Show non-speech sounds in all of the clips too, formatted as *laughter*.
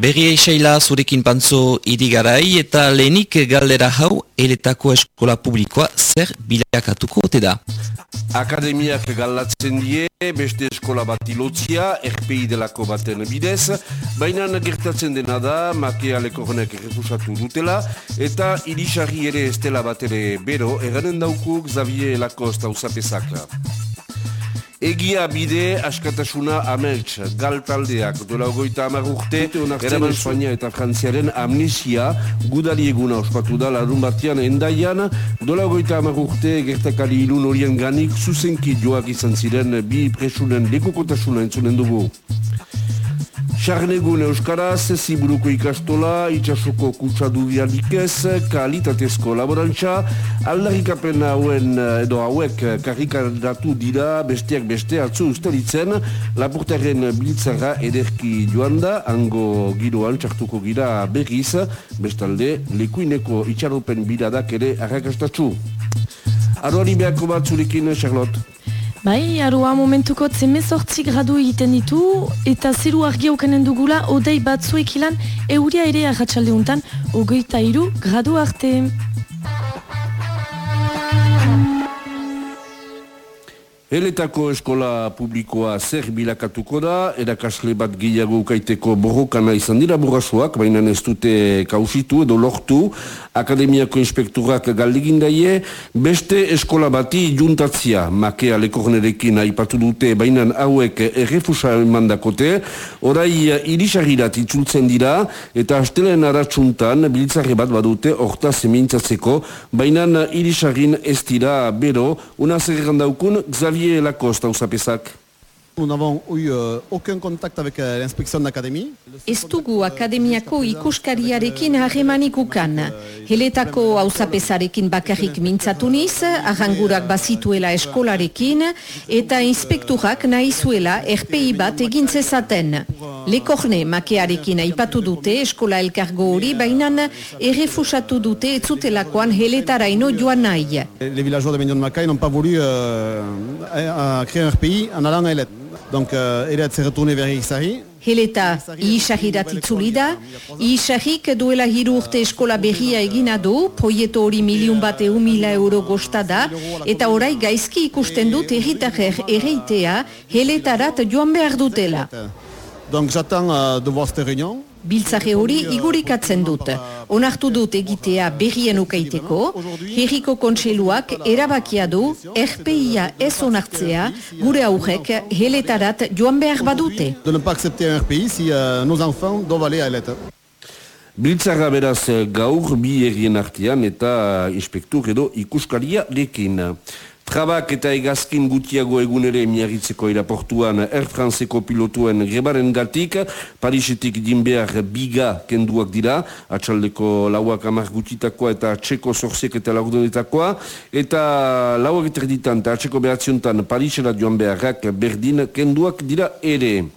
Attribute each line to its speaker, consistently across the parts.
Speaker 1: Berri eixaila zurekin pantzo irigarai eta lehenik galdera hau eletako eskola publikoa zer bilakatuko ote da.
Speaker 2: Akademiak galatzen die, beste eskola bat ilotzia, RPI delako baten bidez, baina gertatzen dena da, makea leko honek refusatu dutela, eta irisari ere estela bat ere bero, eganen daukuk Xavier Lacoste hau zapesakla. Egia bide askatasuna ameltz, gal taldeak, dola ogoita amar urte, eraman Espainia eta Frantziaren amnesia, gudari eguna ospatu da, larun batian endaian, dola ogoita amar urte, gertakari ilun horien ganik, zuzenki joak izan ziren, bi presunen lekukotasuna entzunen dugu. Charnegun Euskaraz, Ziburuko ikastola, itxasoko kutsa dudianik ez, kalitatezko laborantza, aldarrikapen hauen edo hauek karrikardatu dira besteak beste atzu ustaritzen, lapurtaren bilitzara ederki joan da, hango giroan txartuko gira berriz, bestalde, lekuineko itxaropen biradak ere arrakastatzu. Aroari behako bat zurekin, Charlotte?
Speaker 3: Bai, aroa momentuko zemezortzi gradu egiten ditu eta zeru argi aukanen dugula odei batzuek ilan euria ere agatxalde untan ogeita iru gradu arte.
Speaker 2: Eletako eskola publikoa zer bilakatuko da, erakasle bat gehiago ukaiteko borrokana izan dira burrasuak, baina ez dute kausitu edo lortu, akademiako inspekturak galdegin daie, beste eskola bati juntatzia, makea lekornerekin aipatu dute, baina hauek errefusa mandakote, orai irisagirat itzultzen dira, eta hastelen aratsuntan biltzarri bat badute orta zemintzatzeko, baina irisagin ez dira bero, una zer daukun, Xavier au Sapesac.
Speaker 4: Nous n'avons eu euh, aucun contact avec euh, l'inspection d'académie.
Speaker 5: Ez dugu akademiako ikuskariarekin harremanik ukan. Heletako hauzapezarekin bakarrik mintzatu niz, arrangurak bazituela eskolarekin, eta inspekturak nahi zuela RPI bat egin zezaten. Lekorne makearekin aipatu dute eskola elkargo hori, bainan errefusatu dute etzutelakoan heletaraino joan nahi.
Speaker 4: Les villageois de Mignon de Macaille n'ont pas voulu euh, euh, créer un RPI en allant à Elet. Donc, euh, Elet s'est retourné vers Ixari.
Speaker 5: Heleta iisahirat itzuli da, iisahik duela hiru urte eskola berria egina du, proieto hori miliun bat mila euro gosta da, eta orai gaizki ikusten dut erritajer erreitea heletarat joan behar dutela.
Speaker 4: Donc, j'attends euh, de voir cette réunion.
Speaker 5: Biltzare hori igurikatzen dut. Onartu dut egitea berrien ukaiteko, herriko kontseluak erabakia du RPIa ez onartzea gure aurrek heletarat joan behar badute.
Speaker 4: De ne pas accepter un RPI si euh, nos enfants doivent aller à Elet.
Speaker 2: Biltzarra beraz gaur bi errien artean eta inspektur edo ikuskaria lekin. Trabak eta egazkin gutiago egunere miarritzeko iraportuan Air Franceko pilotuen grebaren gatik, Parisetik dinbear biga kenduak dira, atxaldeko lauak amar gutitakoa eta atxeko zorzek eta laurdonetakoa, eta lauak eta atxeko behatziontan Parisera joan beharrak berdin kenduak dira ere.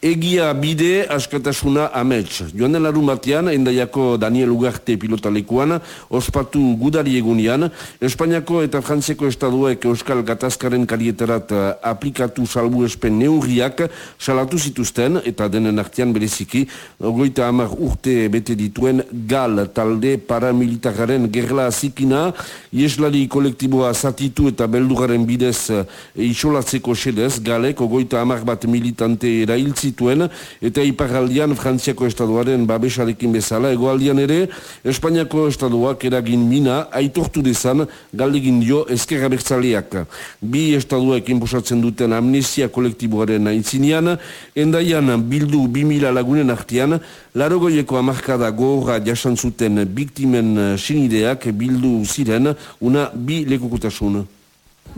Speaker 2: Egia bide askatasuna amets. Joan den larun batean, endaiako Daniel Ugarte pilotalekuan, ospatu gudari egunean, Espainiako eta Frantziako estaduek Euskal Gatazkaren karietarat eh, aplikatu salbu espen neurriak salatu zituzten, eta denen artean bereziki, ogoita amar urte bete dituen gal talde paramilitararen gerla zikina, ieslari kolektiboa zatitu eta beldugaren bidez e, isolatzeko sedez, galek ogoita amar bat militante erailtzi zituen, eta iparaldian Frantziako estaduaren babesarekin bezala, egoaldian ere, Espainiako estaduak eragin mina aitortu dezan galdegin dio ezkerra bertzaleak. Bi estaduak inposatzen duten amnesia kolektiboaren aintzinean, endaian bildu 2000 lagunen artean, larogoieko amarkada gogorra jasan zuten biktimen sinideak bildu ziren una bi lekukutasun.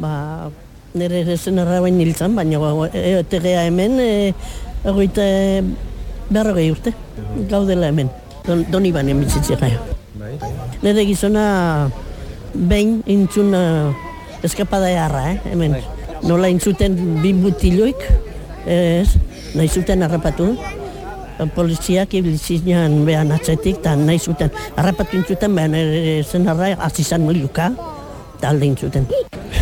Speaker 6: Ba, nire zen errabain niltzan, baina e, tegea hemen, e, Egoite berrogei urte, gaudela hemen, don, doni banen bitzitzea gaio. Nire gizona behin intzun eskapada eharra, eh, hemen. Nola intzuten bi butiloik, ez, nahi zuten harrapatu. Poliziak ibilizinean behan atzetik, eta nahi zuten harrapatu intzuten, behan zen harra, azizan miliuka, eta alde intzuten.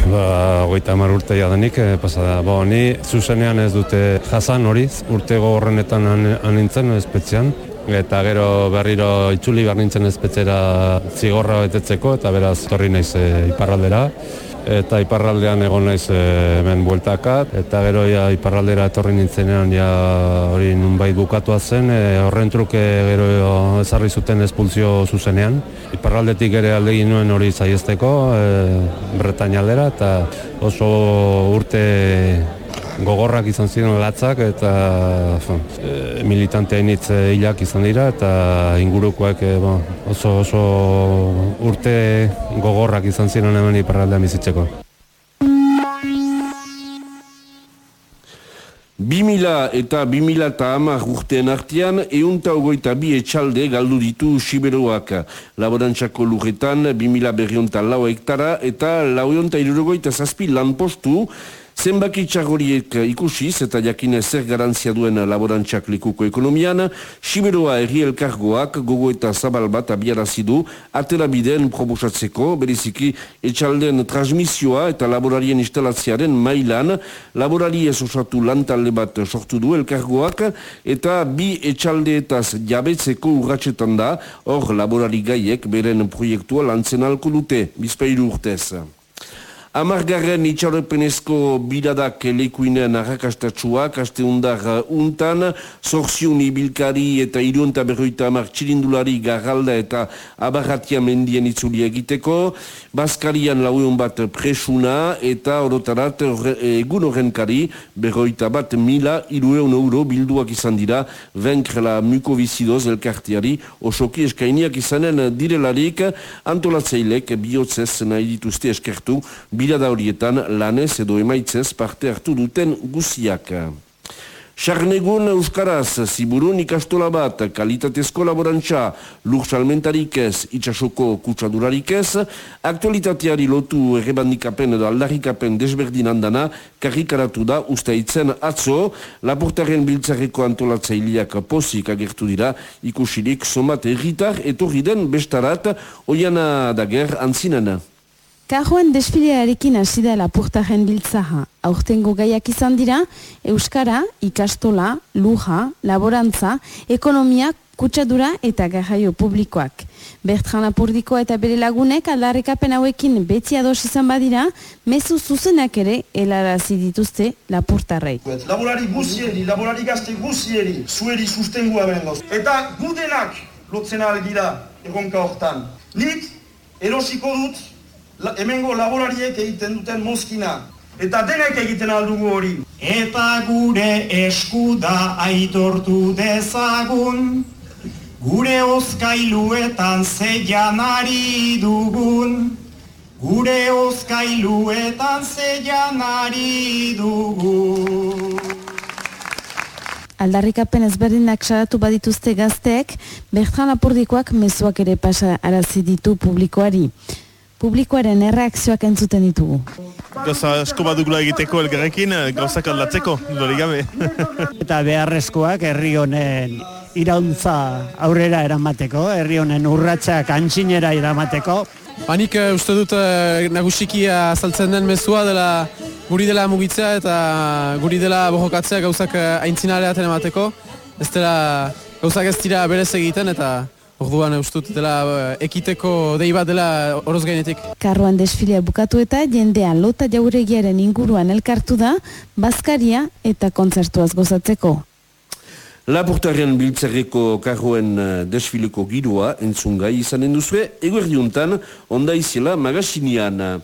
Speaker 7: Ba, goita amar urte jadanik, e, pasada. Ba, ni zuzenean ez dute jasan hori, urte horrenetan anintzen, espetzean. eta gero berriro itzuli behar nintzen ezpetzera zigorra betetzeko, eta beraz torri naiz e, iparraldera eta iparraldean egon naiz e, hemen bueltaka. Eta gero ja iparraldera etorri nintzenean ja hori nunbait bukatua zen. E, horren truke gero ezarri zuten espulzio zuzenean. Iparraldetik ere aldegin nuen hori zaiesteko e, Bretainaldera eta oso urte gogorrak izan ziren latzak eta e, militanteain hitz e, hilak izan dira eta ingurukoak e, oso oso urte gogorrak izan ziren hemen iparraldean bizitzeko.
Speaker 2: 2000 eta 2000 eta hamar urtean artean, eunta ogoita bi etxalde galdu ditu Siberoak. Laborantzako lurretan, 2000 berrionta lau hektara eta lauionta irurogoita zazpi lan postu, Zenbaki txagoriek ikusiz eta jakine zer garantzia duen laborantxak likuko ekonomian, Siberoa erri elkargoak gogo eta zabal bat abiarazidu atera bideen proposatzeko, beriziki etxalden transmisioa eta laborarien instalatziaren mailan, laborari ez osatu lantalde bat sortu du elkargoak eta bi etxaldeetaz jabetzeko urratxetan da, hor laborari gaiek beren proiektua lantzen alko dute, bizpairu urtez. Amargarren itxaropenezko bidadak lekuinen arrakastatxuak, aste undar untan, zorziun ibilkari eta irunta berroita amar txirindulari garralda eta abarratia mendien itzuli egiteko, Baskarian laueun bat presuna eta orotarat egun horrenkari berroita bat mila irueun euro bilduak izan dira. Venkrela mukovizidoz elkartiari osoki eskainiak izanen direlarik antolatzeilek bihotzez nahi dituzte eskertu bilada horietan lanez edo emaitzez parte hartu duten guziak. Sarnegun Euskaraz, Ziburun ikastola bat, kalitatezko laborantza, lur salmentarik ez, itxasoko kutsadurarik ez, aktualitateari lotu errebandikapen edo aldarrikapen desberdin handana, karrikaratu da ustaitzen atzo, laportaren biltzareko antolatzaileak pozik agertu dira, ikusirik somat erritar etorri den bestarat, oiana dager antzinena.
Speaker 8: Kajoen desfilearekin hasi da lapurtaren biltzaha. Aurtengo gaiak izan dira, Euskara, ikastola, luja, laborantza, ekonomia, kutsadura eta garraio publikoak. Bertran Lapurdiko eta bere lagunek aldarrekapen hauekin beti ados izan badira, mezu zuzenak ere helarazi dituzte lapurtarrei.
Speaker 9: Laborari guzieri, laborari gazte guzieri, zueri sustengua bengoz. Eta gudenak lotzen algira egonka hortan. Nik erosiko dut hemengo laborariek egiten duten mozkina. Eta denek egiten aldugu hori.
Speaker 10: Eta gure esku da aitortu dezagun, gure oskailuetan zeian ari dugun, gure oskailuetan zeian ari dugun.
Speaker 8: Aldarrikapen ezberdinak saratu badituzte gazteek, Bertran Apurdikoak mezuak ere pasa arazi ditu publikoari publikoaren erreakzioak entzuten ditugu.
Speaker 11: Gauza asko bat dugula egiteko elgarrekin, eh, gauzak aldatzeko, dori gabe. *laughs*
Speaker 12: Eta beharrezkoak herri honen irauntza aurrera eramateko, herri honen urratsak antxinera eramateko.
Speaker 13: Banik uh, uste dut uh, nagusiki azaltzen den mezua dela guri dela mugitzea eta guri dela bojokatzea gauzak uh, aintzinareaten emateko. Ez dela gauzak ez dira berez egiten eta Orduan ustut dela eh, ekiteko dei bat dela oroz gainetik.
Speaker 8: Karroan desfilea bukatu eta jendean lota jauregiaren inguruan elkartu da, bazkaria eta kontzertuaz gozatzeko.
Speaker 2: Laportaren biltzarreko karroen eh, desfileko girua entzungai izanen duzue, eguerdiuntan onda izela magasinean.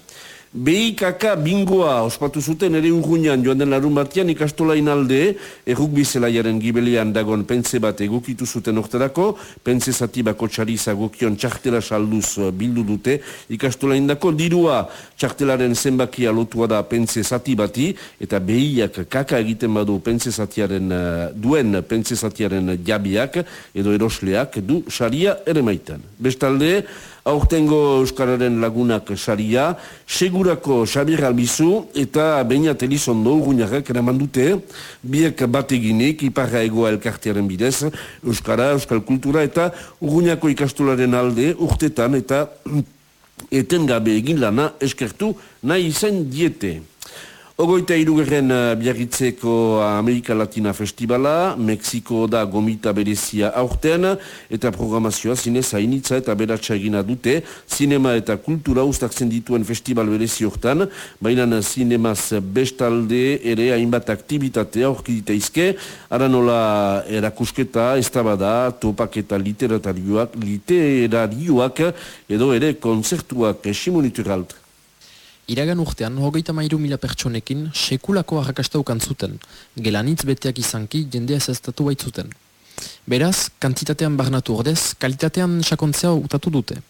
Speaker 2: BIKK bingoa ospatu zuten ere urgunean joan den larun batian ikastolain alde erruk bizelaiaren gibelian dagon pentze bat egokitu zuten orterako, pentze zati bako txariza gokion txartela salduz bildu dute ikastolain dako dirua txartelaren zenbakia lotua da pentze zati bati eta behiak kaka egiten badu pentze zatiaren eh, duen pentze zatiaren jabiak edo erosleak du saria ere maiten. Bestalde, aurtengo Euskararen lagunak saria, segurako Xabier Albizu eta Beñat Elizondo urguñarrak eraman dute, biek bat eginik, iparra egoa elkartearen bidez, Euskara, Euskal Kultura eta urguñako ikastularen alde urtetan eta etengabe egin lana eskertu nahi izan diete. Ogoita irugerren uh, biarritzeko Amerika Latina Festivala, Mexiko da gomita berezia aurten, eta programazioa zinez hainitza eta beratxa egina dute, sinema eta kultura ustakzen dituen festival berezi hortan, baina zinemaz bestalde ere hainbat aktivitate aurkidita izke, ara nola erakusketa, ez da topak eta literarioak, literarioak edo ere konzertuak simonituralt.
Speaker 14: Iragan urtean, hogeita mairu mila pertsonekin, sekulako arrakasta zuten, gelanitz beteak izanki jendea zestatu baitzuten. Beraz, kantitatean barnatu ordez, kalitatean sakontzea utatu dute.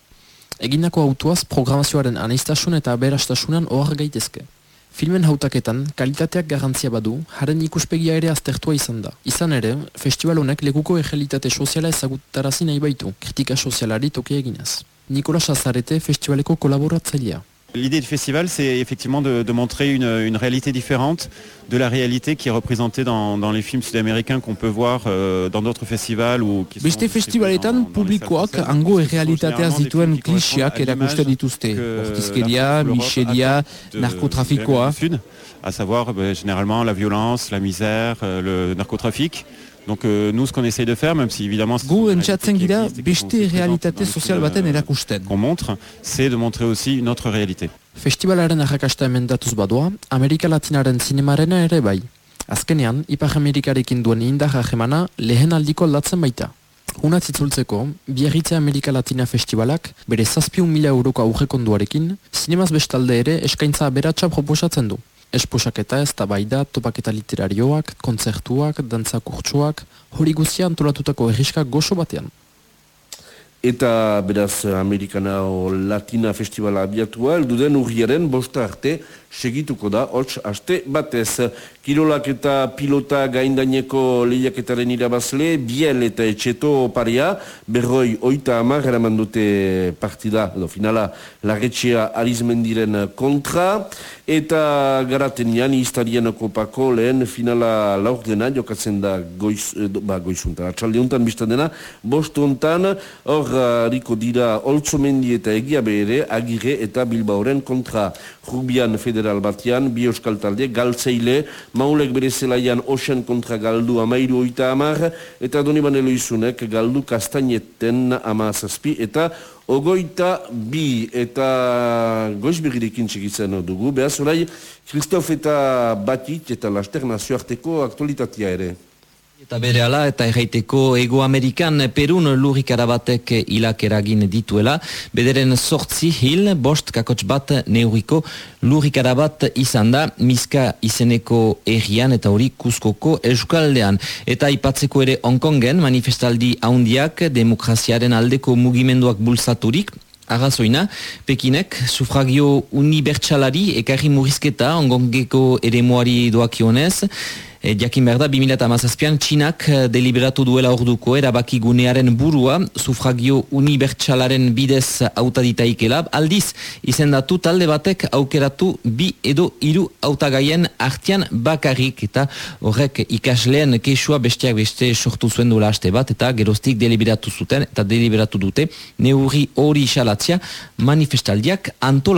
Speaker 14: Eginako autuaz programazioaren anaiztasun eta aberastasunan ohar gaitezke. Filmen hautaketan, kalitateak garantzia badu, haren ikuspegia ere aztertua izan da. Izan ere, festival honek lekuko egelitate soziala ezagutarazi nahi baitu, kritika sozialari toke eginaz. Nikola Sazarete festivaleko kolaboratzailea.
Speaker 15: L'idée du festival, c'est effectivement de, de montrer une, une, réalité différente de la réalité qui est représentée dans, dans les films sud-américains qu'on peut voir euh, dans d'autres festivals. Ou qui
Speaker 16: Beste festivaletan publikoak ango errealitateaz dituen klixiak erakusten dituzte. Bortizkeria, michelia, narkotrafikoa.
Speaker 15: À savoir bah, généralement la violence, la misère, euh, le narcotrafic. Donc euh, nous ce qu'on essaye de faire même si évidemment
Speaker 16: gu entzatzen gira beste realitate sozial baten erakusten.
Speaker 15: Qu'on montre, c'est de montrer aussi une autre réalité.
Speaker 14: Festivalaren arrakasta emendatuz badoa, Amerika Latinaren zinemarena ere bai. Azkenean, Ipar Amerikarekin duen indar hajemana lehen aldiko aldatzen baita. Una zitzultzeko, Biarritze Amerika Latina Festivalak bere zazpiun mila euroko aurrekonduarekin, zinemaz bestalde ere eskaintza aberatsa proposatzen du. Esposaketa ez da bai da topaketa literarioak, kontzertuak, dantzakurtsuak, hori guzia antolatutako erriska gozo batean.
Speaker 2: Eta beraz Amerikana o Latina Festivala abiatua, elduden urriaren bosta arte segituko da, hots, aste batez. Kirolak eta pilota gaindaineko lehiaketaren irabazle, biel eta etxeto paria, berroi oita amar eraman dute partida, edo finala, larretxea arizmendiren kontra, eta garaten jan, iztarien okopako lehen finala laur dena, jokatzen da goiz, edo, ba, goizuntan, atxalde untan biztan dena, bostu untan, hor hariko dira Oltzomendi eta egia bere, agire eta bilbaoren kontra. Rubian federal batean, bi euskal talde, galtzeile, maulek bere zelaian osen kontra galdu amairu oita amar, eta doni banelo izunek galdu kastaineten amazazpi, eta ogoita bi, eta goizbegirikin txikitzen dugu, behaz orai, Kristof eta Batit eta Laster nazioarteko aktualitatea ere.
Speaker 1: Eta bere ala, eta erraiteko Ego Amerikan Perun lurrikara batek hilak eragin dituela. Bederen sortzi hil, bost kakots bat neuriko lurrikara bat izan da, miska izeneko errian eta hori kuskoko eskaldean. Eta ipatzeko ere Hongkongen manifestaldi haundiak demokraziaren aldeko mugimenduak bultzaturik, Arrazoina, Pekinek, sufragio unibertsalari ekarri murrizketa Hongkongeko ere moari doakionez, E, jakin behar da, 2008an Txinak deliberatu duela orduko erabaki gunearen burua, sufragio unibertsalaren bidez autaditaikela, aldiz izendatu talde batek aukeratu bi edo hiru autagaien artian bakarrik. Eta horrek ikasleen kesua besteak beste sortu zuen duela haste bat eta geroztik deliberatu zuten eta deliberatu dute neurri hori isalatzia manifestaldiak antolatu